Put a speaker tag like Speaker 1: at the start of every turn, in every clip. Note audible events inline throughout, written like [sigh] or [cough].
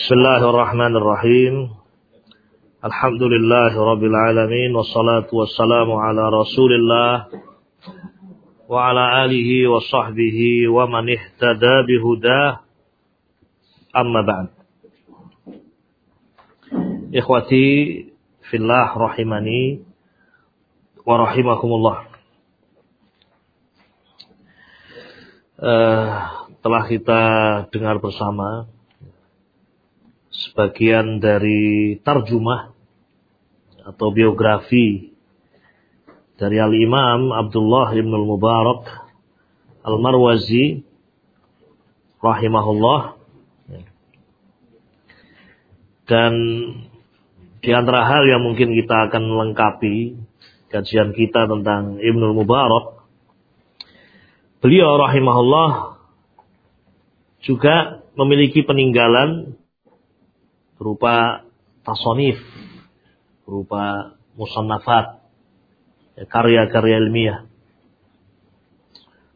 Speaker 1: Bismillahirrahmanirrahim. Alhamdulillahirabbil wassalatu wassalamu ala Rasulillah wa ala alihi wa sahbihi wa man ihtada bihudah. Amma ba'd. Ikhwati fillah rahimani wa rahimakumullah. Uh, telah kita dengar bersama sebagian dari tarjumah atau biografi dari Al-Imam Abdullah Ibn Al-Mubarak Al-Marwazi rahimahullah. Dan di antara hal yang mungkin kita akan melengkapi kajian kita tentang Ibn Al-Mubarak beliau rahimahullah juga memiliki peninggalan berupa tasonif, berupa musannafat, ya, karya-karya ilmiah.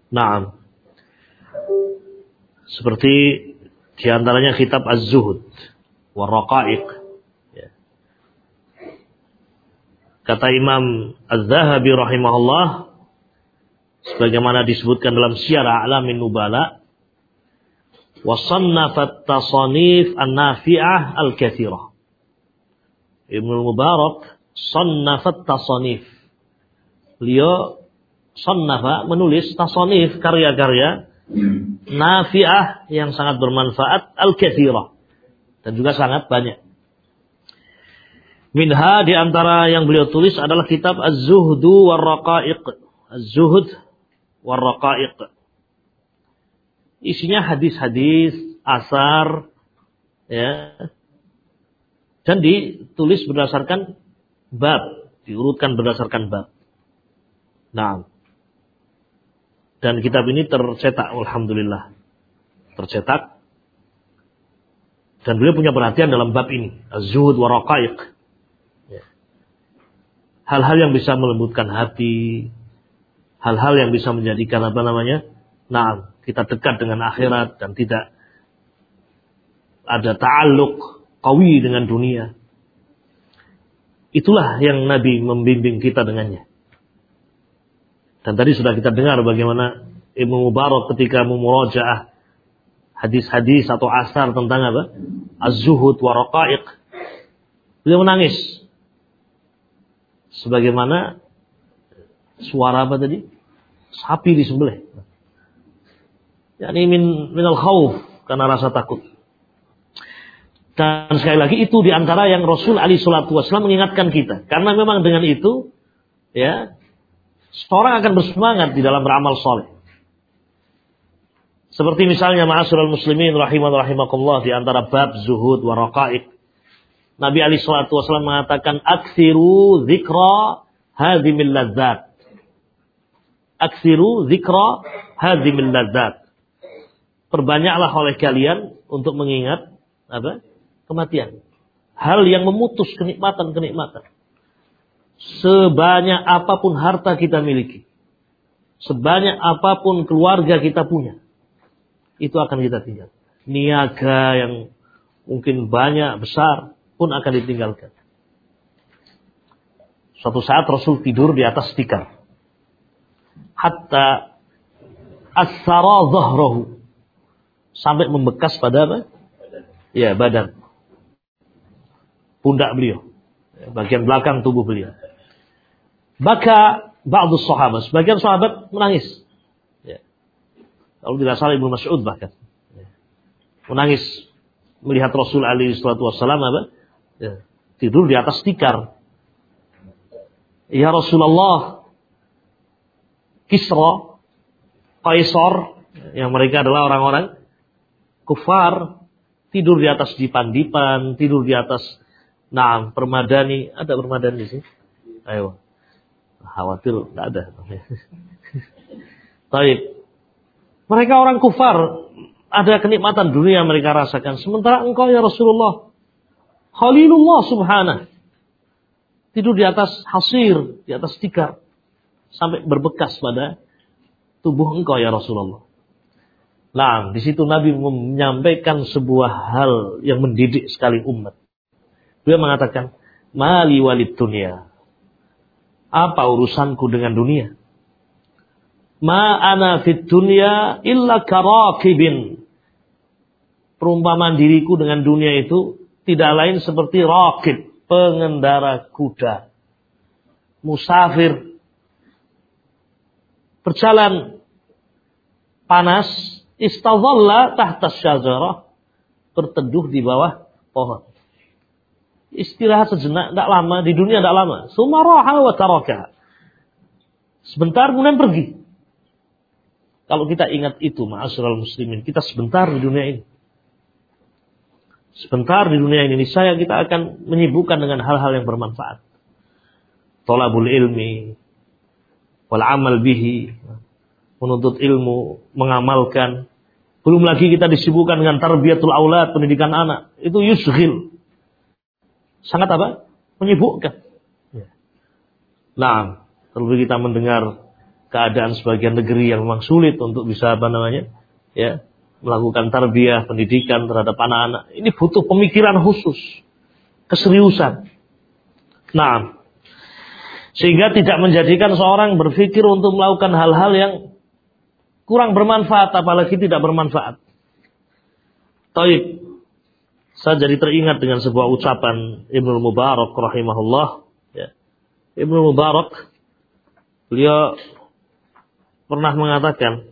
Speaker 1: Nah, seperti di antaranya kitab Az-Zuhud, Warraqaiq. Ya. Kata Imam Az-Zahabi rahimahullah, sebagaimana disebutkan dalam Syiar A'lamin Nubala, wasannafat tasanif an-nafi'ah al-kathirah. Ibnu Mubarak sannafat tasanif. Beliau sannafa menulis tasanif karya-karya nafi'ah yang sangat bermanfaat al-kathirah dan juga sangat banyak. Minha di antara yang beliau tulis adalah kitab Az-Zuhdu war-Raqaiq. Az-Zuhd war-Raqaiq isinya hadis-hadis, asar, ya, dan ditulis berdasarkan bab, diurutkan berdasarkan bab. Nah, dan kitab ini tercetak, alhamdulillah, tercetak. Dan beliau punya perhatian dalam bab ini, az-zuhud wa. Ya. Hal-hal yang bisa melembutkan hati, hal-hal yang bisa menjadikan apa namanya? Nah, kita dekat dengan akhirat dan tidak ada ta'aluk kawi dengan dunia. Itulah yang Nabi membimbing kita dengannya. Dan tadi sudah kita dengar bagaimana Ibnu Mubarak ketika memurajaah hadis-hadis atau asar tentang apa? Az-zuhud wa raqaiq. Beliau menangis. Sebagaimana suara apa tadi? Sapi disembelih yakni min minal khauf karena rasa takut. Dan sekali lagi itu di antara yang Rasul Ali Shallallahu Wasallam mengingatkan kita, karena memang dengan itu, ya, seorang akan bersemangat di dalam beramal soleh. Seperti misalnya ma'asyiral muslimin rahimah rahimakumullah di antara bab zuhud wa. Nabi Ali Shallallahu Wasallam mengatakan aksiru zikra hadimil ladzat. Aksiru zikra hadimil ladzat perbanyaklah oleh kalian untuk mengingat apa? kematian. Hal yang memutus kenikmatan-kenikmatan. Sebanyak apa pun harta kita miliki. Sebanyak apa pun keluarga kita punya. Itu akan kita tinggal. Niaga yang mungkin banyak, besar pun akan ditinggalkan. Suatu saat Rasul tidur di atas tikar. Hatta asara zahrahu sampai membekas pada apa? Ya, badan. Pundak beliau. Bagian belakang tubuh beliau. Maka ba'du sahabat, sebagian sahabat menangis. Ya. Kalau tidak salah Ibnu Mas'ud bahkan. Ya. Menangis melihat Rasul alaihi salatu wasallam apa? Ya. Tidur di atas tikar. Ya Rasulullah, Kisra, Kaisar, yang mereka adalah orang-orang kufar tidur di atas dipan-dipan, tidur di atas nah permadani, ada permadani sih. Ayo. Khawatir enggak ada. [laughs] Baik. Mereka orang kufar, ada kenikmatan dunia mereka rasakan. Sementara engkau ya Rasulullah, Khalilullah subhanah. Tidur di atas hasir, di atas tikar. Sampai berbekas pada tubuh engkau ya Rasulullah. Nah, di situ Nabi menyampaikan sebuah hal yang mendidik sekali umat. Dia mengatakan, Mali walid dunia. Apa urusanku dengan dunia? Ma ana fit dunia illa karakibin. Perumpamaan diriku dengan dunia itu tidak lain seperti rakib, pengendara kuda. Musafir. Berjalan panas, istadhalla tahta syajarah. Berteduh di bawah pohon. Istirahat sejenak, tidak lama. Di dunia tidak lama. Sumaraha wa taraka. Sebentar kemudian pergi. Kalau kita ingat itu, ma'asyiral muslimin, kita sebentar di dunia ini. Sebentar di dunia ini, saya kita akan menyibukkan dengan hal-hal yang bermanfaat. Tolabul ilmi, wal amal bihi, menuntut ilmu, mengamalkan. Belum lagi kita disibukkan dengan tarbiyatul aulad, pendidikan anak. Itu yusghil. Sangat apa? Menyibukkan. Ya. Nah, terlebih kita mendengar keadaan sebagian negeri yang memang sulit untuk bisa apa namanya ya melakukan tarbiyah pendidikan terhadap anak-anak ini butuh pemikiran khusus keseriusan nah sehingga tidak menjadikan seorang berpikir untuk melakukan hal-hal yang kurang bermanfaat apalagi tidak bermanfaat. Taib. Saya jadi teringat dengan sebuah ucapan Ibnu Mubarak rahimahullah. Ya. Ibnu Mubarak beliau pernah mengatakan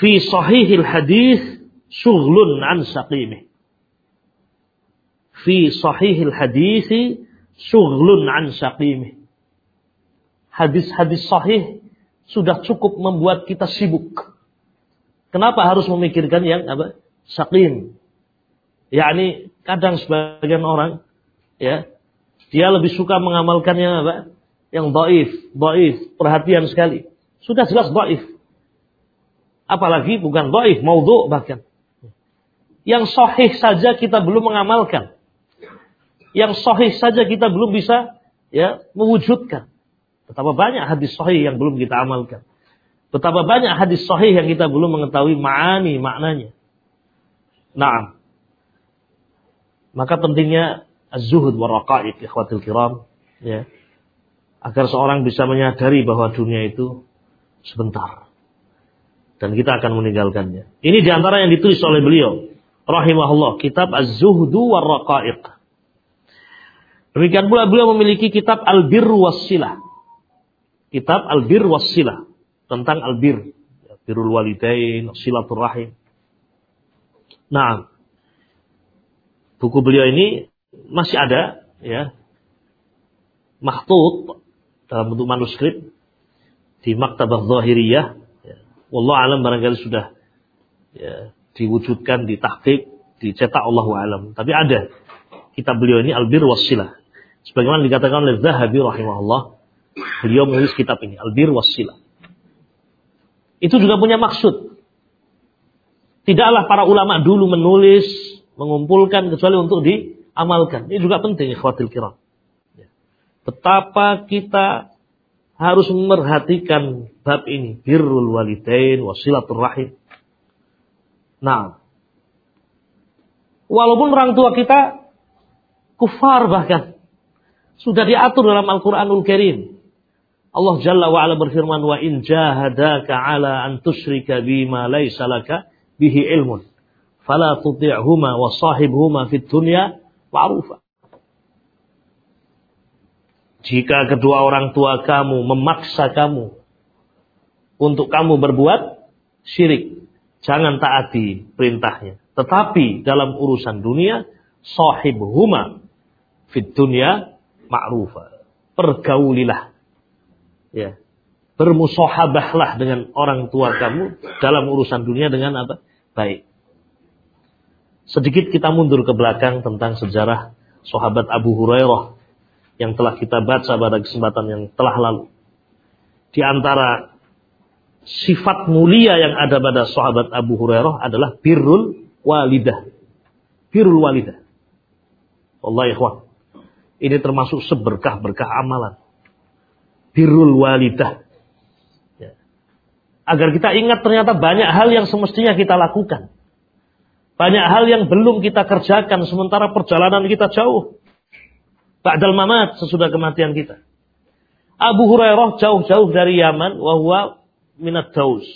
Speaker 1: fi sahihil hadis syughlun an saqimih. Fi sahihil hadis syughlun an saqimih. Hadis-hadis sahih sudah cukup membuat kita sibuk kenapa harus memikirkan yang apa saqim yakni kadang sebagian orang ya dia lebih suka mengamalkan yang apa yang baif, baif, perhatian sekali. Sudah jelas baif. Apalagi bukan baif, maudhu bahkan. Yang sahih saja kita belum mengamalkan. Yang sahih saja kita belum bisa ya mewujudkan. Betapa banyak hadis sahih yang belum kita amalkan. Betapa banyak hadis sahih yang kita belum mengetahui ma'ani, maknanya. Nah, maka pentingnya az-zuhud wa raqa'iq ikhwatil kiram, ya agar seorang bisa menyadari bahwa dunia itu sebentar dan kita akan meninggalkannya. Ini di antara yang ditulis oleh beliau rahimahullah kitab Az-Zuhdu war Raqaiq. Demikian pula beliau memiliki kitab Al-Bir Wassilah. Kitab Al-Bir Wassilah tentang Al-Bir, birrul walidain, silaturahim. Nah, buku beliau ini masih ada ya. Makhtut dalam bentuk manuskrip di Maktabah Zahiriyah. Ya. Wallah alam barangkali sudah ya, diwujudkan, ditahqiq, dicetak Allah alam. Tapi ada kitab beliau ini Albir Wassilah. Sebagaimana dikatakan oleh Zahabi rahimahullah, beliau menulis kitab ini Albir Wassilah. Itu juga punya maksud. Tidaklah para ulama dulu menulis, mengumpulkan kecuali untuk diamalkan. Ini juga penting ikhwatil kiram betapa kita harus memerhatikan bab ini birrul walidain wasilatul rahim. Nah, walaupun orang tua kita kufar bahkan sudah diatur dalam Al-Qur'anul Karim. Allah Jalla wa ala berfirman wa in jahadaka ala an tusyrika bima laysa laka bihi ilmun fala tuti'huma wa sahibhuma fid dunya ma'rufa. Jika kedua orang tua kamu memaksa kamu untuk kamu berbuat syirik, jangan taati perintahnya. Tetapi dalam urusan dunia, sahib huma fit dunia ma'rufa. Pergaulilah. Ya. Bermusahabahlah dengan orang tua kamu dalam urusan dunia dengan apa? Baik. Sedikit kita mundur ke belakang tentang sejarah sahabat Abu Hurairah yang telah kita baca pada kesempatan yang telah lalu. Di antara sifat mulia yang ada pada sahabat Abu Hurairah adalah birrul walidah. Birrul walidah. Allah ikhwan. Ini termasuk seberkah-berkah amalan. Birrul walidah. Ya. Agar kita ingat ternyata banyak hal yang semestinya kita lakukan. Banyak hal yang belum kita kerjakan sementara perjalanan kita jauh. Ba'dal mamat sesudah kematian kita. Abu Hurairah jauh-jauh dari Yaman wahwa minat Daus.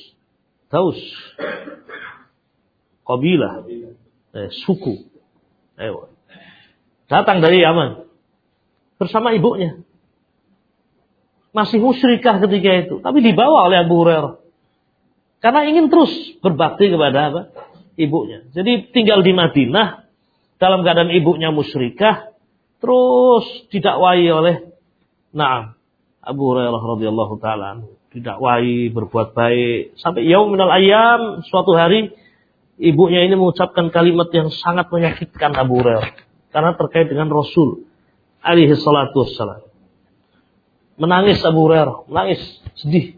Speaker 1: Daus. Kabilah. Eh, suku. Ayo. Datang dari Yaman. Bersama ibunya. Masih musyrikah ketika itu. Tapi dibawa oleh Abu Hurairah. Karena ingin terus berbakti kepada apa? Ibunya. Jadi tinggal di Madinah. Dalam keadaan ibunya musyrikah. Terus didakwai oleh Nah, Abu Hurairah radhiyallahu taala didakwai berbuat baik sampai yaum minal ayam suatu hari ibunya ini mengucapkan kalimat yang sangat menyakitkan Abu Hurairah karena terkait dengan Rasul alaihi salatu wassalam. Menangis Abu Hurairah, menangis, sedih.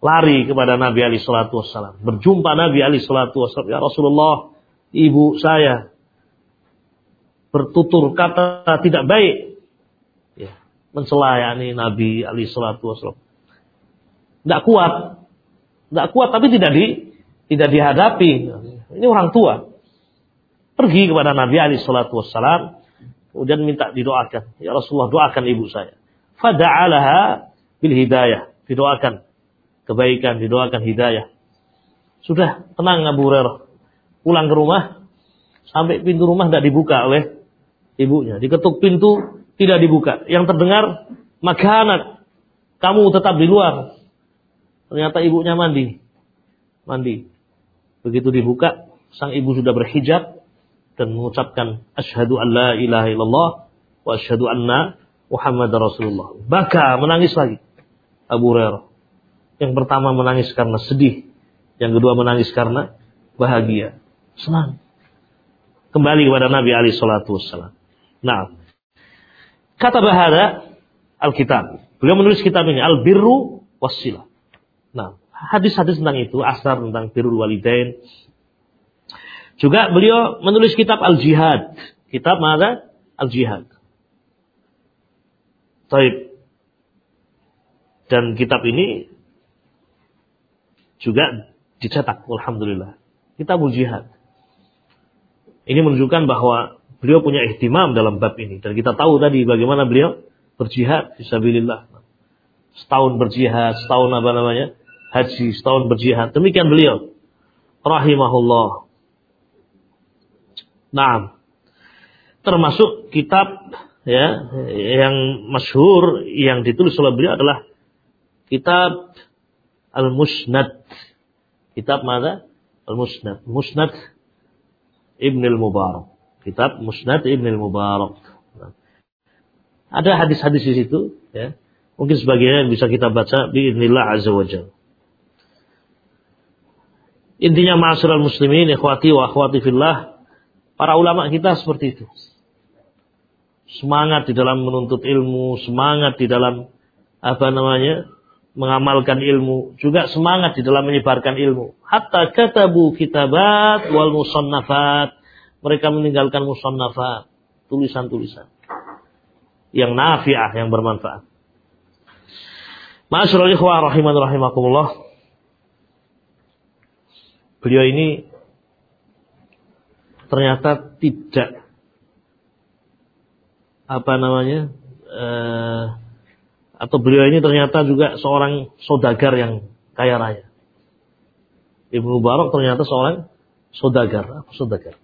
Speaker 1: Lari kepada Nabi alaihi salatu wassalam, berjumpa Nabi alaihi salatu wassalam, ya Rasulullah, ibu saya bertutur kata tidak baik ya, mencela yakni Nabi alaihi salatu wassalam. Tidak kuat. Tidak kuat tapi tidak di tidak dihadapi. Ini orang tua. Pergi kepada Nabi alaihi salatu wassalam kemudian minta didoakan. Ya Rasulullah doakan ibu saya. Fada'alaha bil hidayah. Didoakan kebaikan, didoakan hidayah. Sudah tenang Abu Hurairah. Pulang ke rumah sampai pintu rumah tidak dibuka oleh ibunya. Diketuk pintu tidak dibuka. Yang terdengar makanan. Kamu tetap di luar. Ternyata ibunya mandi. Mandi. Begitu dibuka, sang ibu sudah berhijab dan mengucapkan asyhadu an la ilaha illallah wa asyhadu anna Muhammad Rasulullah. Baka menangis lagi. Abu Hurairah. Yang pertama menangis karena sedih. Yang kedua menangis karena bahagia. Senang. Kembali kepada Nabi Ali Shallallahu Wasallam. Nah, kata bahada Alkitab. Beliau menulis kitab ini Al Birru. Nah, hadis-hadis tentang itu, asar tentang birrul walidain. Juga beliau menulis kitab Al-Jihad. Kitab mana? Al-Jihad. Taib. Dan kitab ini juga dicetak, Alhamdulillah. Kitab Al-Jihad. Ini menunjukkan bahwa beliau punya ihtimam dalam bab ini. Dan kita tahu tadi bagaimana beliau berjihad, fisabilillah. Setahun berjihad, setahun apa namanya, haji, setahun berjihad. Demikian beliau. Rahimahullah. Nah, termasuk kitab ya yang masyhur yang ditulis oleh beliau adalah kitab Al-Musnad. Kitab mana? Al-Musnad. Musnad Ibn al-Mubarak. Kitab Musnad Ibn al-Mubarak. Ada hadis-hadis di situ ya. Mungkin sebagiannya bisa kita baca di Inilah Azza wa Jalla. Intinya ma'asyiral muslimin, ikhwati wa akhwati fillah, para ulama kita seperti itu. Semangat di dalam menuntut ilmu, semangat di dalam apa namanya? mengamalkan ilmu, juga semangat di dalam menyebarkan ilmu. Hatta katabu kitabat wal musannafat. Mereka meninggalkan musannafat, tulisan-tulisan yang nafi'ah, yang bermanfaat. Ma'asyiral ikhwah rahiman rahimakumullah. Beliau ini ternyata tidak apa namanya uh, atau beliau ini ternyata juga seorang saudagar yang kaya raya. Ibnu Mubarak ternyata seorang saudagar, apa saudagar?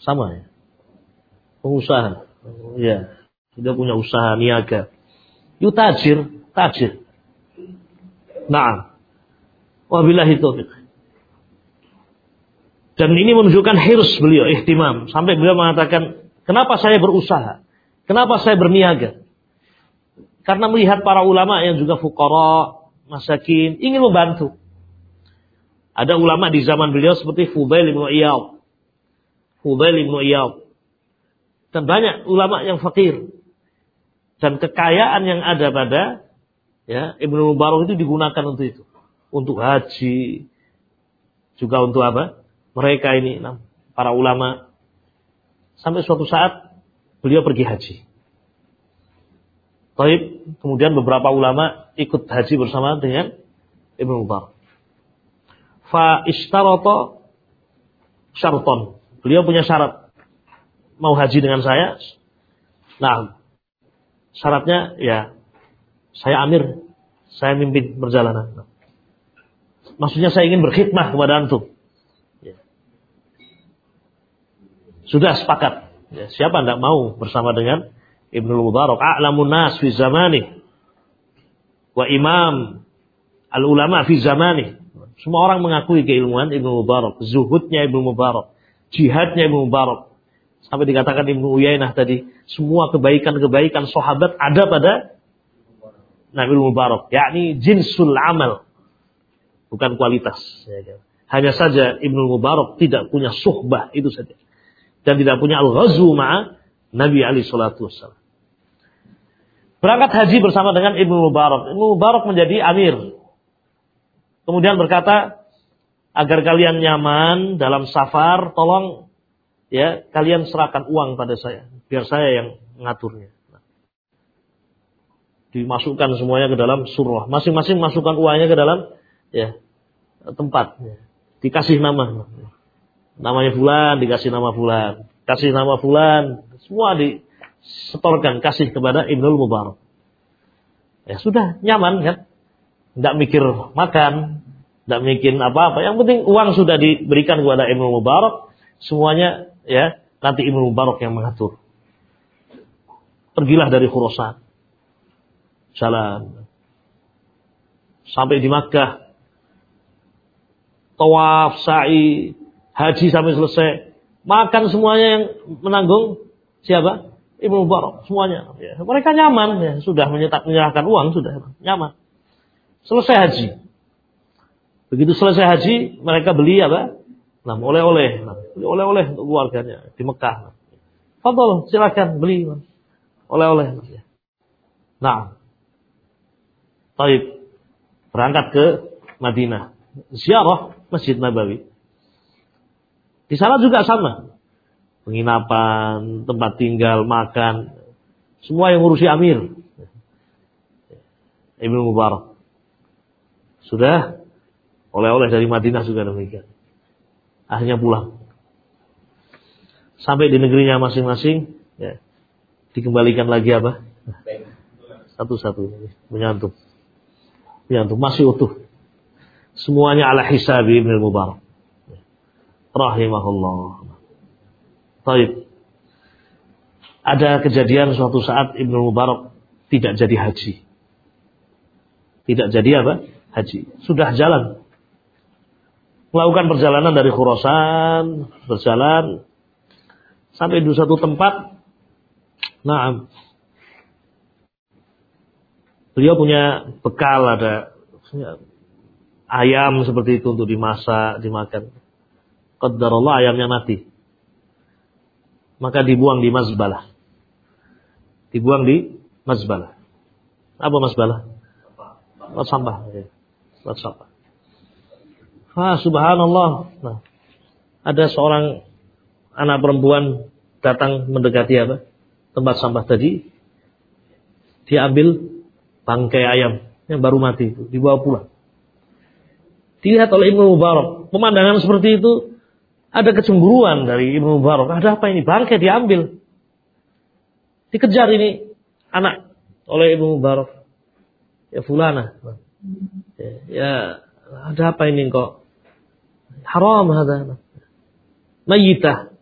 Speaker 1: Sama ya. Pengusaha. Ya. Dia punya usaha niaga. Yutajir, tajir. Nah. Wabillahi taufiq. Dan ini menunjukkan hirs beliau, ihtimam. Sampai beliau mengatakan, kenapa saya berusaha? Kenapa saya berniaga? Karena melihat para ulama yang juga fukara, masakin, ingin membantu. Ada ulama di zaman beliau seperti Fubail bin Iyad. Fubail bin Iyad. Dan banyak ulama yang fakir. Dan kekayaan yang ada pada ya Ibnu Mubarak itu digunakan untuk itu. Untuk haji. Juga untuk apa? mereka ini para ulama sampai suatu saat beliau pergi haji. Taib, kemudian beberapa ulama ikut haji bersama dengan Ibnu Mubarak. Fa ishtarata syarton. Beliau punya syarat. Mau haji dengan saya? Nah, syaratnya ya saya amir, saya mimpin perjalanan. Maksudnya saya ingin berkhidmah kepada antum. Ya. Sudah sepakat. Ya, siapa tidak mau bersama dengan Ibnu Mubarak? A'lamun nas fi zamani. Wa imam al-ulama fi zamani. Semua orang mengakui keilmuan Ibnu Mubarak, zuhudnya Ibnu Mubarak, jihadnya Ibnu Mubarak. Sampai dikatakan Ibnu Uyainah tadi, semua kebaikan-kebaikan sahabat ada pada Nabi Mubarak, yakni jinsul amal, bukan kualitas. Ya kan? Hanya saja Ibnu Mubarak tidak punya suhbah itu saja, dan tidak punya al-ghazwu ma'a Nabi Ali Shallallahu Wasallam. Berangkat haji bersama dengan Ibnu Mubarak. Ibnu Mubarak menjadi amir Kemudian berkata, agar kalian nyaman dalam safar, tolong ya kalian serahkan uang pada saya, biar saya yang mengaturnya. Nah. Dimasukkan semuanya ke dalam surah. Masing-masing masukkan uangnya ke dalam ya tempat. Dikasih nama. Namanya Fulan, dikasih nama Fulan. Kasih nama Fulan. Semua disetorkan, kasih kepada Ibnul Mubarak. Ya sudah, nyaman kan? Tidak mikir makan, tidak mikir apa-apa. Yang penting uang sudah diberikan kepada Ibnu Mubarak, semuanya ya nanti Ibnu Mubarak yang mengatur. Pergilah dari Khurasan. Jalan. Sampai di Makkah. Tawaf, sa'i, haji sampai selesai. Makan semuanya yang menanggung siapa? Ibnu Mubarak semuanya. Ya, mereka nyaman ya, sudah menyerahkan uang sudah nyaman. Selesai haji. Begitu selesai haji, mereka beli apa? Nah, oleh-oleh. Nah, beli oleh-oleh untuk keluarganya di Mekah. Fadol, silakan beli. Oleh-oleh. Nah. Taib. Berangkat ke Madinah. Ziarah Masjid Nabawi. Di sana juga sama. Penginapan, tempat tinggal, makan. Semua yang ngurusi Amir. Ibnu Mubarak. Sudah oleh-oleh dari Madinah juga demikian. Akhirnya pulang. Sampai di negerinya masing-masing, ya, dikembalikan lagi apa? Satu-satu menyantum. Menyantum masih utuh. Semuanya ala hisab Ibn Mubarak. Rahimahullah. Taib. Ada kejadian suatu saat Ibnu Mubarak tidak jadi haji. Tidak jadi apa? haji. Sudah jalan. Melakukan perjalanan dari Khurasan, berjalan sampai di satu tempat. Nah, beliau punya bekal ada ayam seperti itu untuk dimasak, dimakan. Allah ayamnya mati. Maka dibuang di mazbalah. Dibuang di mazbalah. Apa mazbalah? Sampah. Ya sampah. Ah, subhanallah. Nah, ada seorang anak perempuan datang mendekati apa? Tempat sampah tadi. Dia ambil bangkai ayam yang baru mati itu, dibawa pulang. Dilihat oleh Ibnu Mubarak. Pemandangan seperti itu ada kecemburuan dari Ibnu Mubarak. Ada apa ini? Bangkai diambil. Dikejar ini anak oleh Ibnu Mubarak. Ya fulana. Ya, ada apa ini kok? Haram ada. Mayitah.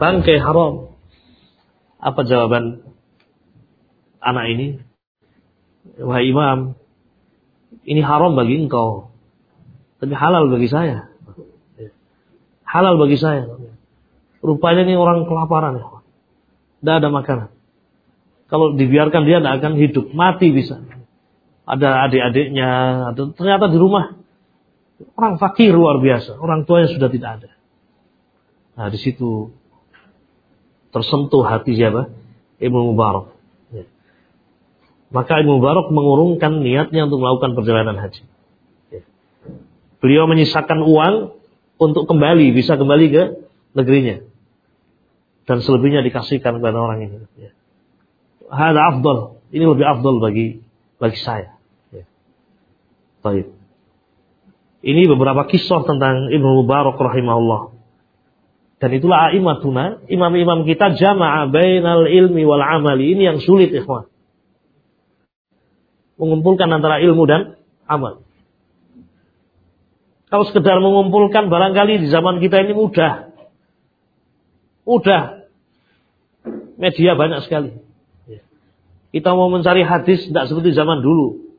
Speaker 1: Bangkai haram. Apa jawaban anak ini? Wahai imam, ini haram bagi engkau. Tapi halal bagi saya. Halal bagi saya. Rupanya ini orang kelaparan ya. Tidak ada makanan. Kalau dibiarkan dia tidak akan hidup. Mati bisa ada adik-adiknya, ternyata di rumah orang fakir luar biasa, orang tua yang sudah tidak ada. Nah di situ tersentuh hati siapa? Ibnu Mubarak. Ya. Maka Ibnu Mubarak mengurungkan niatnya untuk melakukan perjalanan haji. Ya. Beliau menyisakan uang untuk kembali, bisa kembali ke negerinya. Dan selebihnya dikasihkan kepada orang ini. Ya. Hada afdal. Ini lebih afdal bagi bagi saya. Ya. Baik. Ini beberapa kisah tentang Ibnu Mubarak rahimahullah. Dan itulah a'imatuna, imam-imam kita jama'a bainal ilmi wal amali. Ini yang sulit ikhwan. Mengumpulkan antara ilmu dan amal. Kalau sekedar mengumpulkan barangkali di zaman kita ini mudah. Mudah. Media banyak sekali. Kita mau mencari hadis tidak seperti zaman dulu.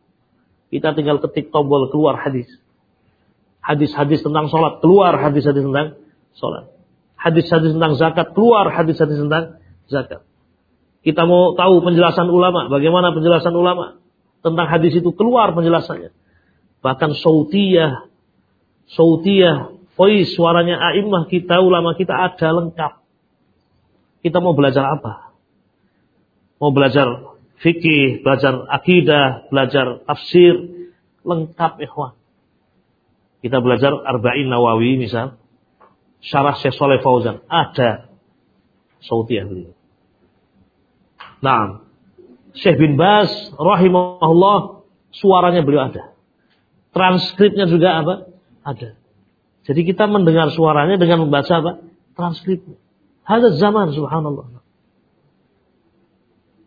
Speaker 1: Kita tinggal ketik tombol keluar hadis. Hadis-hadis tentang sholat, keluar hadis-hadis tentang sholat hadis-hadis tentang zakat, keluar hadis-hadis tentang zakat. Kita mau tahu penjelasan ulama, bagaimana penjelasan ulama tentang hadis itu keluar penjelasannya. Bahkan sautiyah, sautiyah, voice suaranya a'immah kita, ulama kita ada lengkap. Kita mau belajar apa? Mau belajar fikih, belajar akidah, belajar tafsir, lengkap ikhwan. Kita belajar Arba'in Nawawi misal, syarah Syekh Saleh Fauzan ada sautiah beliau. Nah, Syekh bin Bas rahimahullah suaranya beliau ada. Transkripnya juga apa? Ada. Jadi kita mendengar suaranya dengan membaca apa? Transkripnya. Ada zaman subhanallah.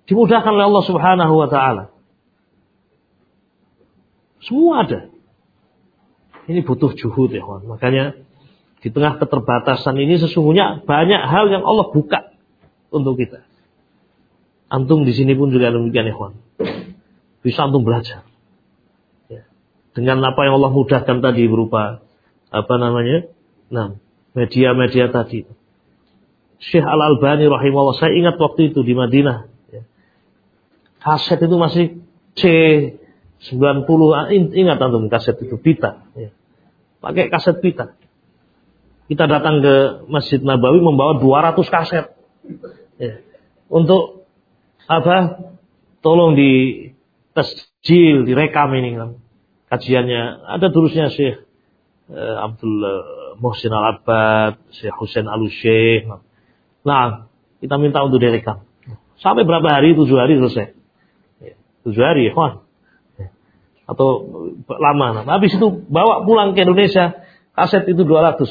Speaker 1: Dimudahkan oleh Allah subhanahu wa ta'ala. Semua ada. Ini butuh juhud ya Makanya di tengah keterbatasan ini sesungguhnya banyak hal yang Allah buka untuk kita. Antum di sini pun juga demikian ikhwan. Bisa antum belajar. Dengan apa yang Allah mudahkan tadi berupa apa namanya? Nah, media-media tadi. Syekh Al-Albani rahimahullah, saya ingat waktu itu di Madinah. Ya. Kaset itu masih C90, ingat antum kaset itu pita. Ya. Pakai kaset pita. Kita datang ke Masjid Nabawi membawa 200 kaset. Ya. Untuk apa? Tolong di tasjil, direkam ini kan. Kajiannya ada tulisnya Syekh eh, Abdul Muhsin Al-Abbad, Syekh Husain Al-Syekh. Nah, kita minta untuk direkam. Sampai berapa hari? Tujuh hari selesai. Ya, tujuh hari, ya, Atau lama. Nah, habis itu bawa pulang ke Indonesia, kaset itu 200.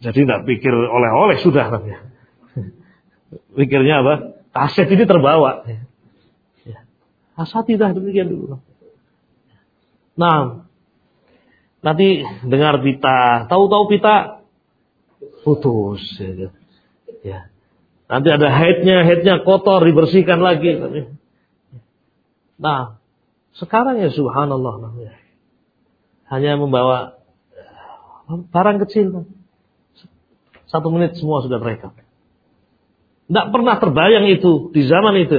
Speaker 1: Jadi tidak pikir oleh-oleh sudah. Pikirnya apa? Kaset ini terbawa. Ya. tidak demikian dulu. Nah, nanti dengar pita, tahu-tahu pita putus. Ya. ya. Nanti ada headnya, headnya kotor dibersihkan lagi. Nah, sekarang ya subhanallah namanya. Hanya membawa barang kecil. Satu menit semua sudah mereka. Tidak pernah terbayang itu di zaman itu.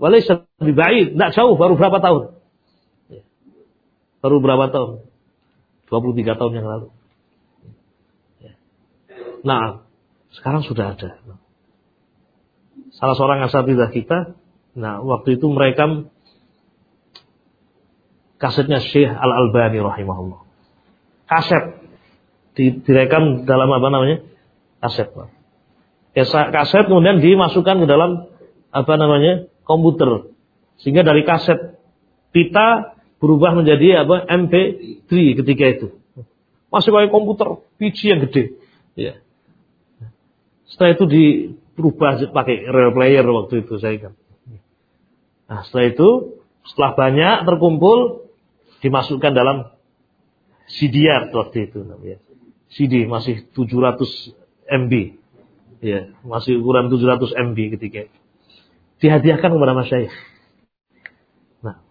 Speaker 1: Walaysa lebih baik. Tidak jauh. Baru berapa tahun? Ya. Baru berapa tahun? 23 tahun yang lalu. Ya. Nah, sekarang sudah ada. Salah seorang asatidah kita, nah waktu itu mereka kasetnya Syekh Al-Albani rahimahullah. Kaset direkam dalam apa namanya kaset kaset kemudian dimasukkan ke dalam apa namanya komputer. Sehingga dari kaset pita berubah menjadi apa MP3 ketika itu. Masih pakai komputer biji yang gede. Ya. Setelah itu dirubah pakai real player waktu itu saya kan nah setelah itu setelah banyak terkumpul dimasukkan dalam CDR waktu itu namanya. CD masih 700 MB. Ya, masih ukuran 700 MB ketika itu. Dihadiahkan kepada masyayikh. Nah.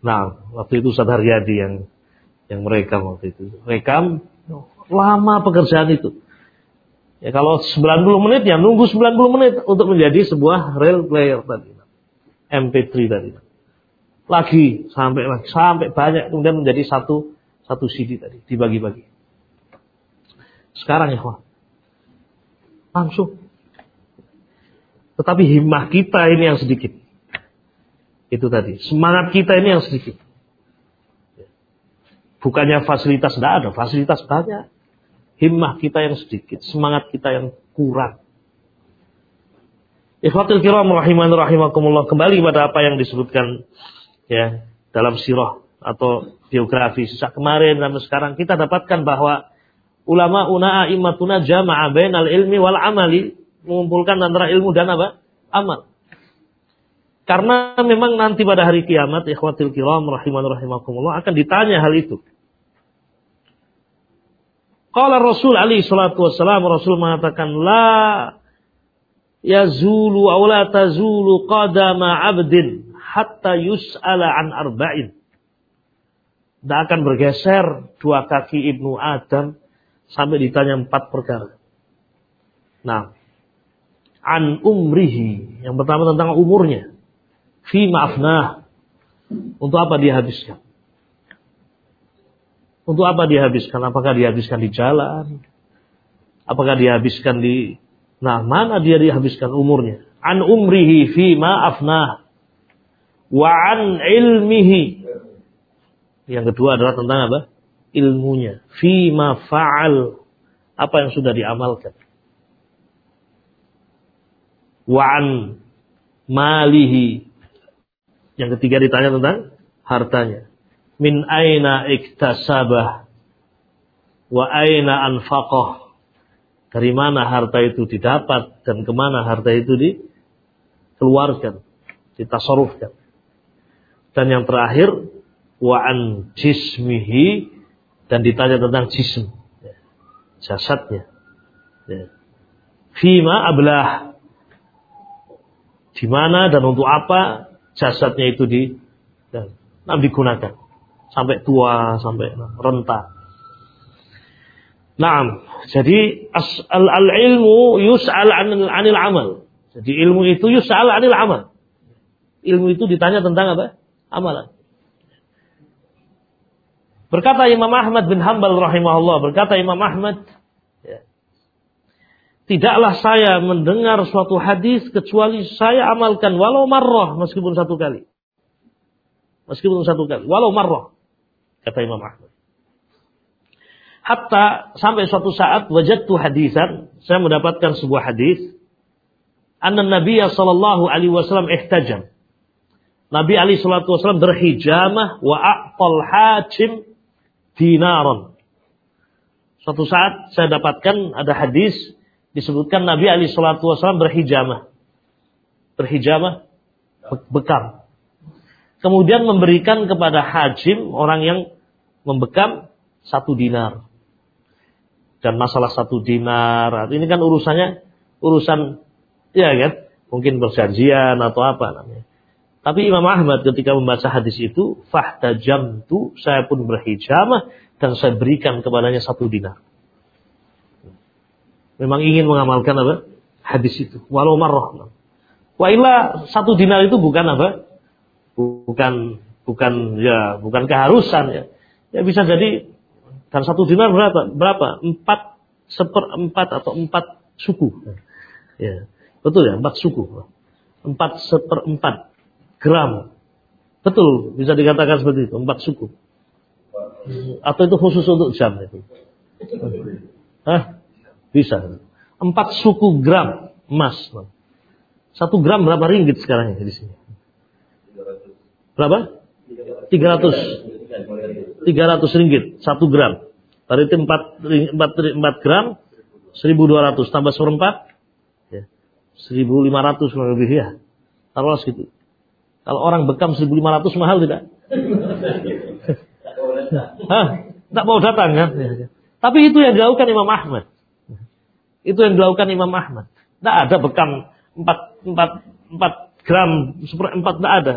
Speaker 1: Nah, waktu itu Sadar Yadi yang yang merekam waktu itu. Rekam lama pekerjaan itu. Ya kalau 90 menit ya nunggu 90 menit untuk menjadi sebuah real player tadi. MP3 tadi. Lagi sampai sampai banyak kemudian menjadi satu satu CD tadi dibagi-bagi. Sekarang ya, langsung. Tetapi himmah kita ini yang sedikit. Itu tadi. Semangat kita ini yang sedikit. Bukannya fasilitas tidak ada, fasilitas banyak. Himmah kita yang sedikit, semangat kita yang kurang. Ikhwatul kiram rahiman rahimakumullah kembali pada apa yang disebutkan ya dalam sirah atau biografi sejak kemarin sampai sekarang kita dapatkan bahwa ulama una imatuna jama'a bainal ilmi wal amali mengumpulkan antara ilmu dan apa? amal. Karena memang nanti pada hari kiamat ikhwatil kiram rahiman rahimakumullah akan ditanya hal itu. Qala Rasul alaihi salatu wassalam Rasul mengatakan la yazulu aw la tazulu qadama 'abdin hatta yus'ala an arba'in. Tidak akan bergeser dua kaki Ibnu Adam sampai ditanya empat perkara. Nah, an umrihi. Yang pertama tentang umurnya. Fi maafnah. Untuk apa dia habiskan? Untuk apa dia habiskan? Apakah dia habiskan di jalan? Apakah dia habiskan di Nah, mana dia dihabiskan umurnya? An umrihi fi maafnah. Wa an ilmihi. Yang kedua adalah tentang apa? Ilmunya. Fi ma fa'al. Apa yang sudah diamalkan. Wa an malihi. Yang ketiga ditanya tentang hartanya. Min aina iktasabah wa aina anfaqah. Dari mana harta itu didapat dan ke mana harta itu dikeluarkan, ditasarufkan. Dan yang terakhir wa an jismihi dan ditanya tentang jism, ya, jasadnya. Ya. Fima ablah di mana dan untuk apa jasadnya itu di dan digunakan sampai tua sampai renta. Nah, jadi al, al ilmu yus'al anil, anil amal. Jadi ilmu itu yus'al anil amal. Ilmu itu ditanya tentang apa? Amalan. Berkata Imam Ahmad bin Hambal rahimahullah, berkata Imam Ahmad, Tidaklah saya mendengar suatu hadis kecuali saya amalkan walau marrah meskipun satu kali. Meskipun satu kali, walau marrah. Kata Imam Ahmad. Hatta sampai suatu saat wajadtu hadisan, saya mendapatkan sebuah hadis. Anna Nabi sallallahu alaihi wasallam ihtajam. Nabi alaihi wasallam berhijamah wa a'tal hajim dinaron. Suatu saat saya dapatkan ada hadis disebutkan Nabi Ali Shallallahu Wasallam berhijamah, berhijamah bekam. Kemudian memberikan kepada hajim orang yang membekam satu dinar. Dan masalah satu dinar, ini kan urusannya urusan ya kan, mungkin perjanjian atau apa namanya. Tapi Imam Ahmad ketika membaca hadis itu, jam tu saya pun berhijamah dan saya berikan kepadanya satu dinar memang ingin mengamalkan apa? Hadis itu. Walau marrah. Wa illa satu dinar itu bukan apa? Bukan bukan ya bukan keharusan ya. Ya bisa jadi dan satu dinar berapa? Berapa? Empat seperempat atau empat suku. Ya. Betul ya, empat suku. Empat seperempat gram. Betul, bisa dikatakan seperti itu, empat suku. Atau itu khusus untuk jam itu. Hah? Bisa. Empat suku gram emas. Satu gram berapa ringgit sekarang ya di sini? Berapa? 300. 300 ringgit satu gram. Berarti 4, 4, 4 gram 1200 tambah seperempat ya, 1500 lebih ya. Taruhlah segitu. Kalau orang bekam 1500 mahal tidak? [laughs] Hah? Tak mau datang kan? Tapi itu yang dilakukan Imam Ahmad. Itu yang dilakukan Imam Ahmad. Tidak ada bekam 4, 4, 4 gram, seperempat tidak ada.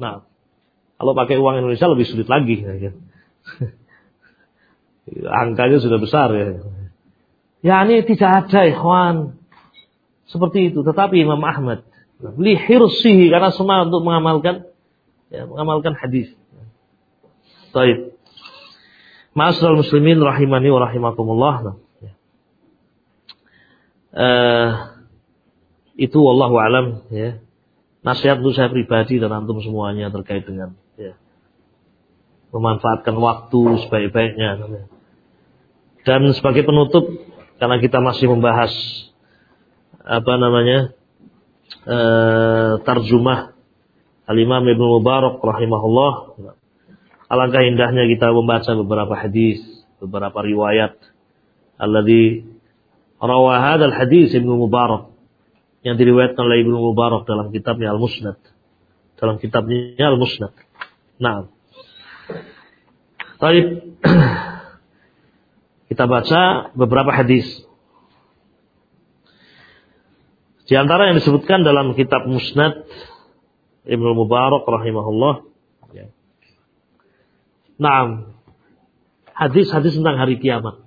Speaker 1: Nah, kalau pakai uang Indonesia lebih sulit lagi. Ya, kan? [laughs] Angkanya sudah besar ya. Ya ini tidak ada ikhwan. Seperti itu. Tetapi Imam Ahmad. Lihirsihi. Karena semua untuk mengamalkan ya, mengamalkan hadis. Baik. Ma'asral muslimin rahimani wa rahimakumullah. Uh, itu wallahu alam ya. Nasihat untuk saya pribadi dan antum semuanya terkait dengan ya, memanfaatkan waktu sebaik-baiknya. Dan sebagai penutup karena kita masih membahas apa namanya uh, tarjumah Al-Imam Mubarak rahimahullah. Alangkah indahnya kita membaca beberapa hadis, beberapa riwayat alladzi rawa hadzal hadis Ibnu Mubarak yang diriwayatkan oleh Ibnu Mubarak dalam kitabnya Al-Musnad. Dalam kitabnya Al-Musnad. Nah. Baik. [clears throat] Kita baca beberapa hadis. Di antara yang disebutkan dalam kitab Musnad Ibnu Mubarak rahimahullah. Nah, hadis-hadis tentang hari kiamat.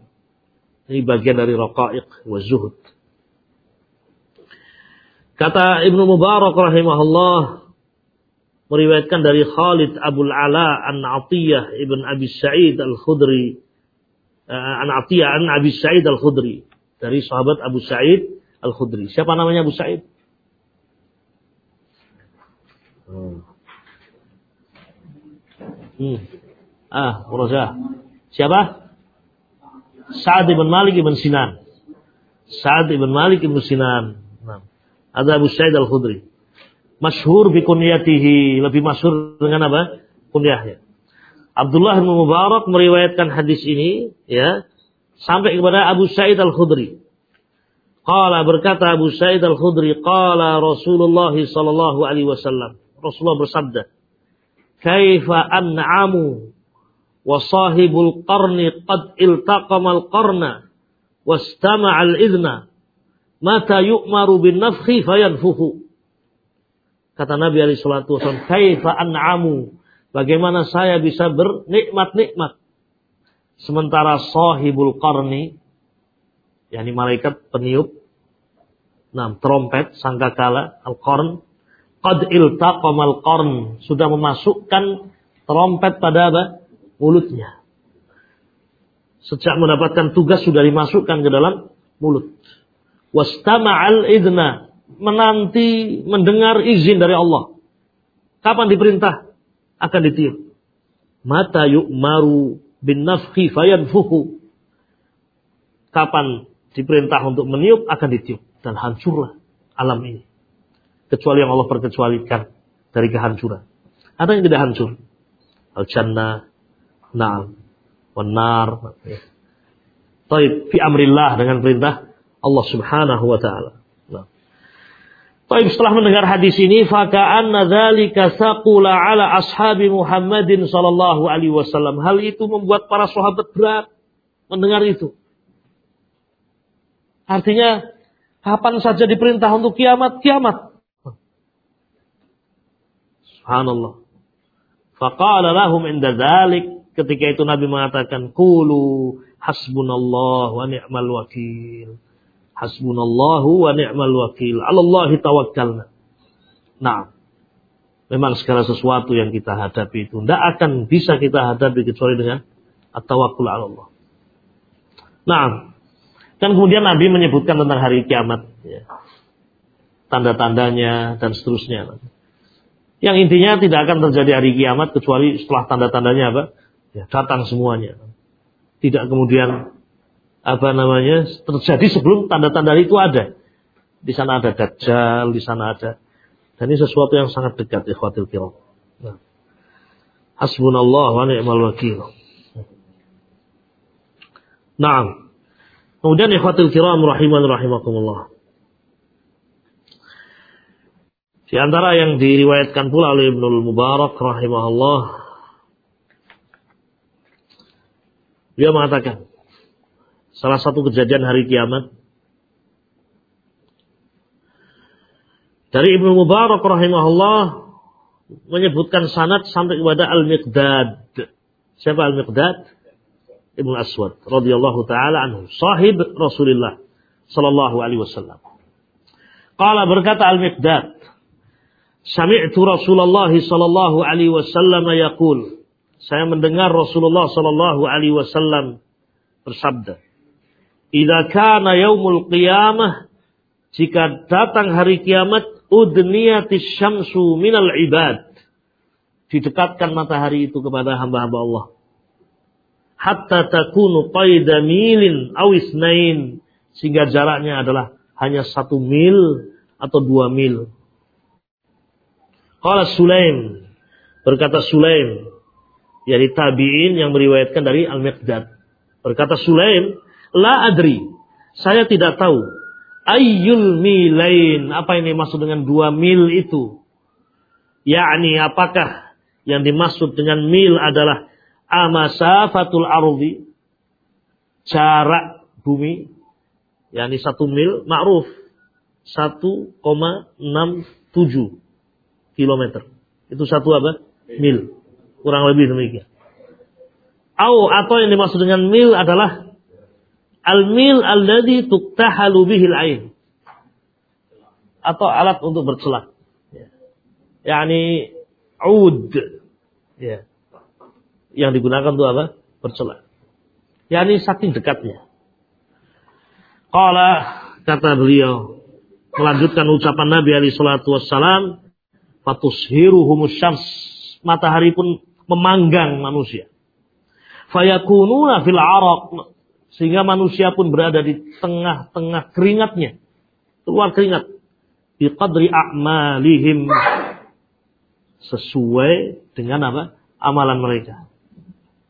Speaker 1: Ini bagian dari raqaiq wa zuhud. Kata Ibnu Mubarak rahimahullah meriwayatkan dari Khalid Abdul Ala an Atiyah ibn Abi Sa'id al-Khudri uh, an Atiyah an Abi Sa'id al-Khudri dari sahabat Abu Sa'id al-Khudri. Siapa namanya Abu Sa'id? Hmm. hmm. Ah, Rosa. Siapa? Sa'ad ibn Malik ibn Sinan. Sa'ad ibn Malik ibn Sinan. Nah. Ada Abu Sa'id al-Khudri. Masyhur bi kunyatihi. Lebih masyhur dengan apa? Kunyahnya. Abdullah bin Mubarak meriwayatkan hadis ini ya sampai kepada Abu Sa'id al-Khudri. Qala berkata Abu Sa'id al-Khudri, qala Rasulullah sallallahu alaihi wasallam. Rasulullah bersabda, "Kaifa an'amu wa sahibul qarni qad iltaqama al-qarna wastama'a al-idna mata yu'maru bin nafkhi fayanfuhu." Kata Nabi alaihi wasallam, "Kaifa an'amu?" Bagaimana saya bisa bernikmat-nikmat sementara sahibul qarni yakni malaikat peniup Nah, trompet, sangkakala, al-qarn, Qad iltaqamal qarn. Sudah memasukkan trompet pada apa? Mulutnya. Sejak mendapatkan tugas sudah dimasukkan ke dalam mulut. Wastama'al idna. Menanti mendengar izin dari Allah. Kapan diperintah? Akan ditiup. Mata yu'maru bin nafhi fayanfuhu. Kapan diperintah untuk meniup akan ditiup. Dan hancurlah alam ini kecuali yang Allah perkecualikan dari kehancuran. Ada yang tidak hancur. Al-jannah, na'am, wanar. Taib fi amrillah dengan perintah Allah Subhanahu wa taala. Nah. Taib setelah mendengar hadis ini faka'anna dzalika saqula ala ashabi Muhammadin sallallahu alaihi wasallam. Hal itu membuat para sahabat berat mendengar itu. Artinya kapan saja diperintah untuk kiamat, kiamat. Subhanallah. Faqala lahum inda dzalik ketika itu Nabi mengatakan qulu hasbunallah wa ni'mal wakil. Hasbunallahu wa ni'mal wakil. Alallahi tawakkalna. Nah, memang segala sesuatu yang kita hadapi itu tidak akan bisa kita hadapi kecuali dengan at-tawakkul Allah. Nah, dan kemudian Nabi menyebutkan tentang hari kiamat. Ya. Tanda-tandanya dan seterusnya. Yang intinya tidak akan terjadi hari kiamat kecuali setelah tanda-tandanya apa? Ya, datang semuanya. Tidak kemudian apa namanya terjadi sebelum tanda-tanda itu ada. Di sana ada dajjal, di sana ada. Dan ini sesuatu yang sangat dekat ikhwatil kiram. Nah. Hasbunallah wa ni'mal wakil. Nah. Kemudian ikhwatil kiram rahiman rahimakumullah. Di antara yang diriwayatkan pula oleh Ibnu Mubarak rahimahullah dia mengatakan salah satu kejadian hari kiamat dari Ibnu Mubarak rahimahullah menyebutkan sanad sampai kepada Al-Miqdad. Siapa Al-Miqdad? Ibnu Aswad radhiyallahu taala anhu, sahib Rasulullah sallallahu alaihi wasallam. Qala berkata Al-Miqdad, Sami'tu Rasulullah sallallahu alaihi wasallam yaqul. Saya mendengar Rasulullah sallallahu alaihi wasallam bersabda, "Idza kana yaumul qiyamah, jika datang hari kiamat, udniyatis syamsu minal ibad." Didekatkan matahari itu kepada hamba-hamba Allah. Hatta takunu qaida milin awisnain. Sehingga jaraknya adalah hanya satu mil atau dua mil Qala Sulaim. Berkata Sulaim. Yaitu tabi'in yang meriwayatkan dari Al-Miqdad. Berkata Sulaim. La adri. Saya tidak tahu. Ayyul milain. Apa ini maksud dengan dua mil itu? Yakni apakah yang dimaksud dengan mil adalah amasafatul ardi jarak bumi yakni satu mil ma'ruf 1,67 kilometer. Itu satu apa? Mil. Kurang lebih demikian. Au atau yang dimaksud dengan mil adalah al-mil alladhi tuktahalu bihil ain. Atau alat untuk bercelak. Ya. Yani ud. Ya. Yang digunakan untuk apa? Bercelak. Yani saking dekatnya. Qala kata beliau melanjutkan ucapan Nabi alaihi salatu wassalam fatushiruhumus syams matahari pun memanggang manusia. Fayakununa fil araq. Sehingga manusia pun berada di tengah-tengah keringatnya. Keluar keringat. Bi qadri a'malihim. Sesuai dengan apa? Amalan mereka.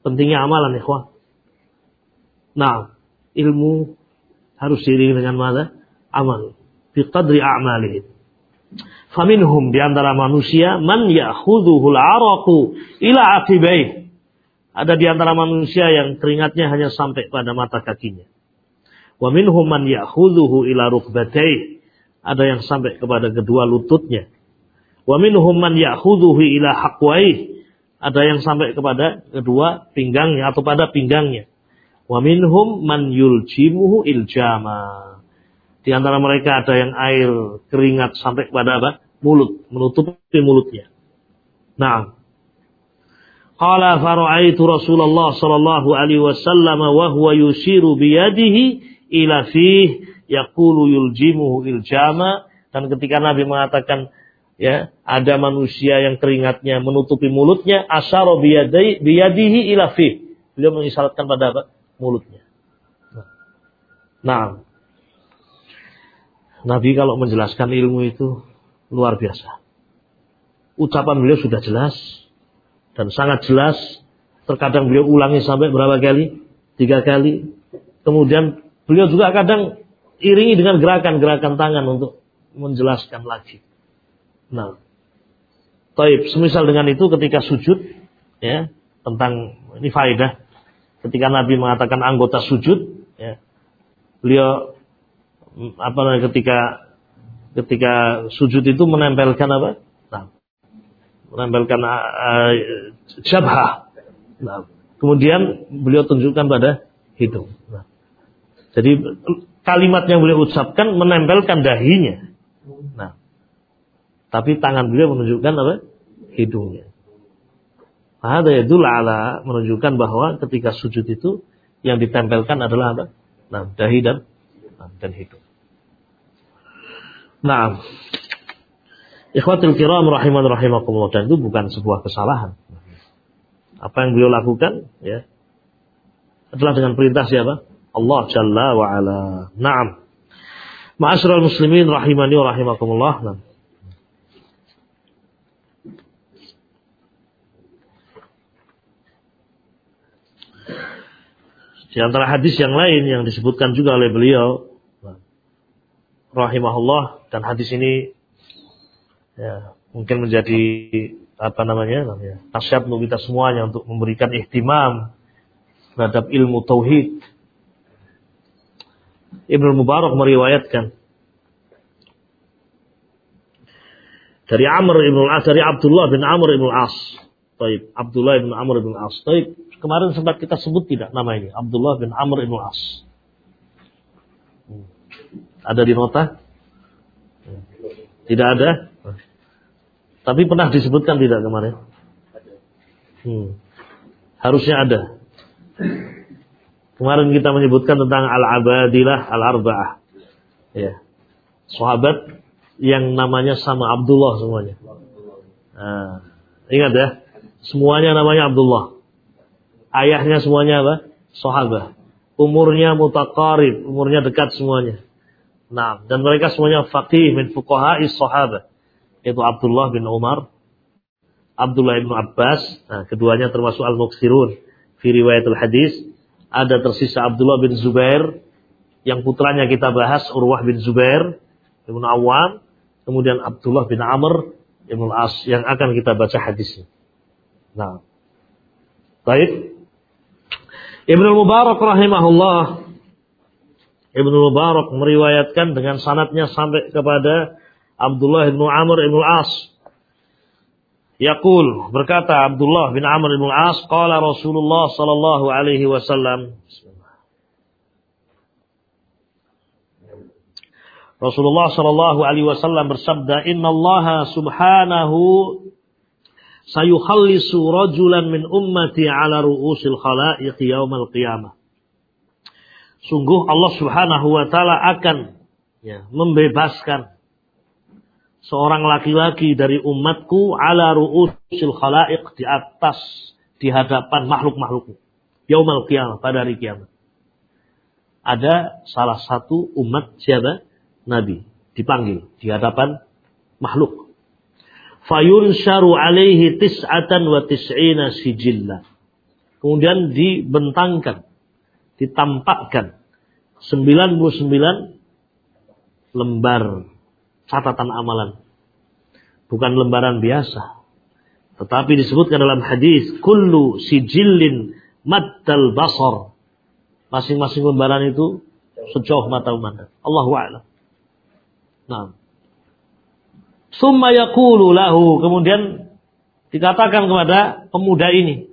Speaker 1: Pentingnya amalan ikhwah. Nah ilmu harus diiringi dengan mana? Amal. Bi qadri a'malihim Faminhum di antara manusia man ya'khudhuhul araqu ila aqibaih. Ada di antara manusia yang keringatnya hanya sampai pada mata kakinya. Wa minhum man ya'khudhuhu ila rukbataih. Ada yang sampai kepada kedua lututnya. Wa minhum man ya'khudhuhu ila. Ada yang sampai kepada kedua pinggangnya atau pada pinggangnya. Wa minhum man yuljimuhu iljama. Di antara mereka ada yang air keringat sampai pada apa? Mulut, menutupi mulutnya. Nah, Qala fara'aitu Rasulullah sallallahu alaihi wasallam wa huwa yushiru biyadihi ila fih yaqulu yuljimuhu iljama. Dan ketika Nabi mengatakan ya ada manusia yang keringatnya menutupi mulutnya asyara biyadihi ila fih. Beliau mengisyaratkan pada apa? Mulutnya. Nah Nabi kalau menjelaskan ilmu itu luar biasa. Ucapan beliau sudah jelas dan sangat jelas. Terkadang beliau ulangi sampai berapa kali? Tiga kali. Kemudian beliau juga kadang iringi dengan gerakan-gerakan tangan untuk menjelaskan lagi. Nah, Taib, semisal dengan itu ketika sujud, ya, tentang ini faedah. Ketika Nabi mengatakan anggota sujud, ya, beliau apa namanya ketika ketika sujud itu menempelkan apa? Nah, menempelkan uh. Nah, kemudian beliau tunjukkan pada hidung. Nah, jadi kalimat yang beliau ucapkan menempelkan dahinya. Nah, tapi tangan beliau menunjukkan apa? Hidungnya. Ada itu ala menunjukkan bahwa ketika sujud itu yang ditempelkan adalah apa? Nah, dahi dan dan hidung. Nah, ikhwatul kiram rahiman rahimakumullah dan itu bukan sebuah kesalahan. Apa yang beliau lakukan ya adalah dengan perintah siapa? Allah Jalla wa ala. Naam. Ma'asyiral muslimin rahimani wa rahimakumullah. Nah. Di antara hadis yang lain yang disebutkan juga oleh beliau rahimahullah dan hadis ini ya mungkin menjadi apa namanya namanya nasihat untuk kita semuanya untuk memberikan ihtimam terhadap ilmu tauhid. Ibnu Mubarak meriwayatkan dari Amr ibn As dari Abdullah bin Amr ibn As. Taib, Abdullah bin Amr ibn As. Taib, kemarin sempat kita sebut tidak nama ini, Abdullah bin Amr ibn As. Ada di nota? Tidak ada? Tapi pernah disebutkan tidak kemarin? Hmm. Harusnya ada. Kemarin kita menyebutkan tentang Al-Abadilah Al-Arba'ah. Ya. Sahabat yang namanya sama Abdullah semuanya. Nah, ingat ya, semuanya namanya Abdullah. Ayahnya semuanya apa? Sahabat. Umurnya mutaqarib, umurnya dekat semuanya. Nah, dan mereka semuanya faqih min fuqaha sahabat. Yaitu Abdullah bin Umar, Abdullah bin Abbas. Nah, keduanya termasuk al-muksirun fi riwayatul hadis. Ada tersisa Abdullah bin Zubair yang putranya kita bahas Urwah bin Zubair bin Awam, kemudian Abdullah bin Amr bin As yang akan kita baca hadisnya. Nah. Baik. Ibnu Mubarak rahimahullah Ibnu Mubarak meriwayatkan dengan sanatnya sampai kepada Abdullah bin Amr bin As. Yaqul berkata Abdullah bin Amr bin As qala Rasulullah sallallahu alaihi wasallam Rasulullah sallallahu alaihi wasallam bersabda Inna Allah subhanahu sayukhallisu rajulan min ummati ala ru'usil khalaiq yaumal qiyamah sungguh Allah Subhanahu wa taala akan ya, membebaskan seorang laki-laki dari umatku ala ru'usil khalaiq di atas di hadapan makhluk-makhluk yaumal qiyamah pada hari kiamat. Ada salah satu umat siapa? Nabi dipanggil di hadapan makhluk. Fayunsharu alaihi tis'atan wa tis'ina sijillah. Kemudian dibentangkan ditampakkan 99 lembar catatan amalan. Bukan lembaran biasa. Tetapi disebutkan dalam hadis kullu sijillin maddal basar. Masing-masing lembaran itu sejauh mata memandang. Allahu a'lam. Nah. Summa yaqulu lahu kemudian dikatakan kepada pemuda ini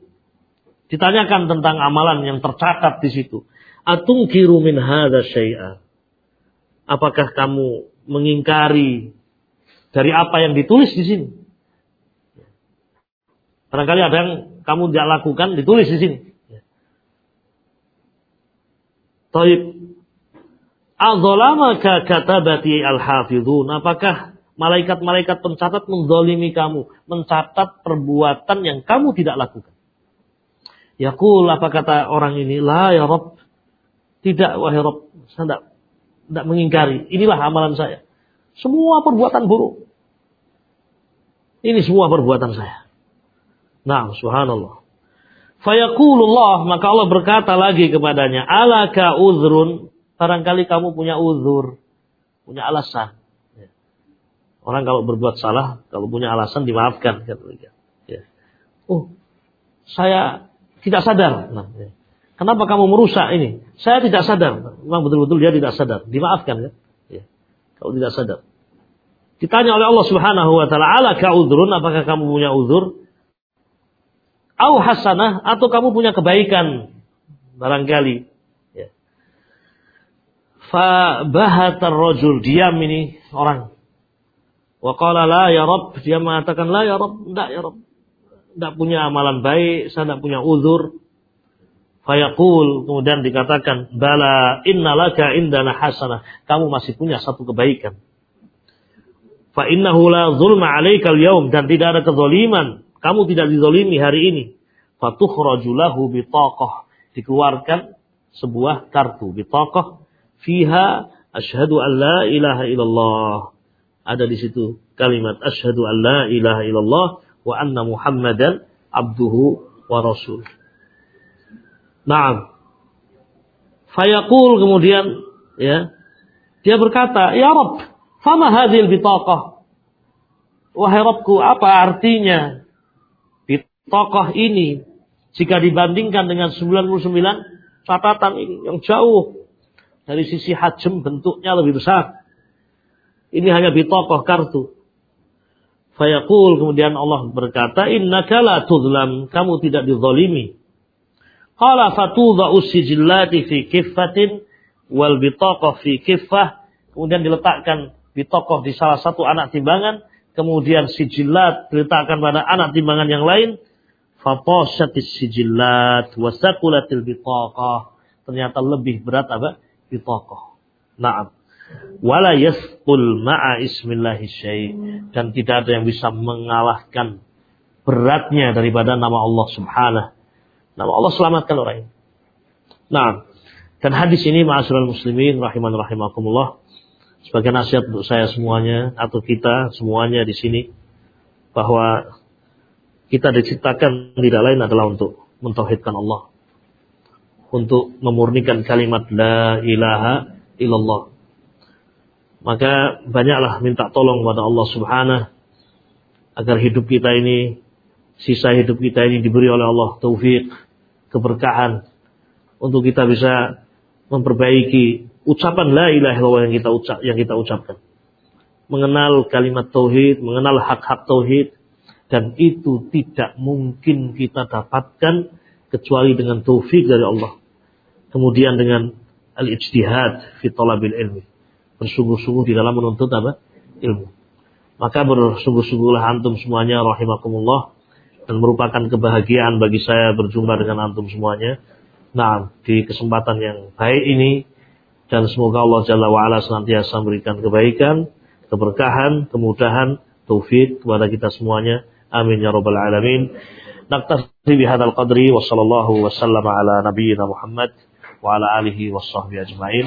Speaker 1: Ditanyakan tentang amalan yang tercatat di situ. Atungkiru min hadza syai'a. Apakah kamu mengingkari dari apa yang ditulis di sini? Barangkali ada yang kamu tidak lakukan ditulis di sini. Taib. Adzalamaka katabati al-hafidhun. Apakah malaikat-malaikat pencatat mendolimi kamu, mencatat perbuatan yang kamu tidak lakukan? Yaqul apa kata orang ini? La ya Rabb. Tidak wahai Rabb. Saya tidak, tidak mengingkari. Inilah amalan saya. Semua perbuatan buruk. Ini semua perbuatan saya. Nah, subhanallah. Fayaqulullah, maka Allah berkata lagi kepadanya, alaka uzrun, barangkali kamu punya uzur, punya alasan. Ya. Orang kalau berbuat salah, kalau punya alasan dimaafkan. Ya. Oh, saya tidak sadar. Nah, ya. Kenapa kamu merusak ini? Saya tidak sadar. Memang betul-betul dia tidak sadar. Dimaafkan ya. ya. Kalau tidak sadar. Ditanya oleh Allah Subhanahu wa taala, "Ala ka'udrun? Apakah kamu punya uzur?" Au hasanah atau kamu punya kebaikan barangkali ya. Fa bahatar rajul diam ini orang. Wa qala la ya Rabb, dia mengatakan la ya Rabb, enggak ya Rabb tidak punya amalan baik, saya tidak punya uzur. Fayaqul kemudian dikatakan bala innalaka indana hasanah. Kamu masih punya satu kebaikan. Fa innahu la zulma 'alaikal yaum dan tidak ada kezaliman. Kamu tidak dizalimi hari ini. Fatukhraju lahu bitaqah. Dikeluarkan sebuah kartu bitaqah fiha asyhadu an la ilaha illallah. Ada di situ kalimat asyhadu an la ilaha illallah wa anna Muhammadan abduhu wa rasul. Naam. Fayaqul kemudian ya dia berkata, "Ya Rabb, fama hadhil bitaqah?" Wahai Rabbku, apa artinya bitaqah ini jika dibandingkan dengan 99 catatan ini yang jauh dari sisi hajm bentuknya lebih besar. Ini hanya bitaqah kartu. Fayaqul kemudian Allah berkata, "Innaka la tuzlam." Kamu tidak dizalimi. Qala fatudha usijillati fi kiffatin wal bitaqah fi kiffah. Kemudian diletakkan bitaqah di salah satu anak timbangan, kemudian sijillat diletakkan pada anak timbangan yang lain. Fatashatis sijillat wasaqulatil bitaqah. Ternyata lebih berat apa? Bitaqah. Naam wala yasqul ma'a ismillahi syai dan tidak ada yang bisa mengalahkan beratnya daripada nama Allah Subhanahu. Nama Allah selamatkan orang ini. Nah, dan hadis ini ma'asyiral muslimin rahiman rahimakumullah sebagai nasihat untuk saya semuanya atau kita semuanya di sini bahwa Kita diciptakan tidak lain adalah untuk mentauhidkan Allah. Untuk memurnikan kalimat la ilaha illallah. Maka banyaklah minta tolong kepada Allah subhanahu agar hidup kita ini, sisa hidup kita ini diberi oleh Allah taufik, keberkahan untuk kita bisa memperbaiki ucapan la ilaha illallah yang kita ucap yang kita ucapkan. Mengenal kalimat tauhid, mengenal hak-hak tauhid dan itu tidak mungkin kita dapatkan kecuali dengan taufik dari Allah. Kemudian dengan al-ijtihad fi talabil ilmi. Bersungguh-sungguh di dalam menuntut apa? Ilmu. Maka bersungguh-sungguhlah antum semuanya rahimakumullah dan merupakan kebahagiaan bagi saya berjumpa dengan antum semuanya. Nah, di kesempatan yang baik ini dan semoga Allah Jalla wa'ala senantiasa memberikan kebaikan, keberkahan, kemudahan, taufik kepada kita semuanya. Amin ya rabbal alamin. Wa sallallahu wa sallama ala nabiyyina Muhammad wa ala alihi sahbihi ajmain.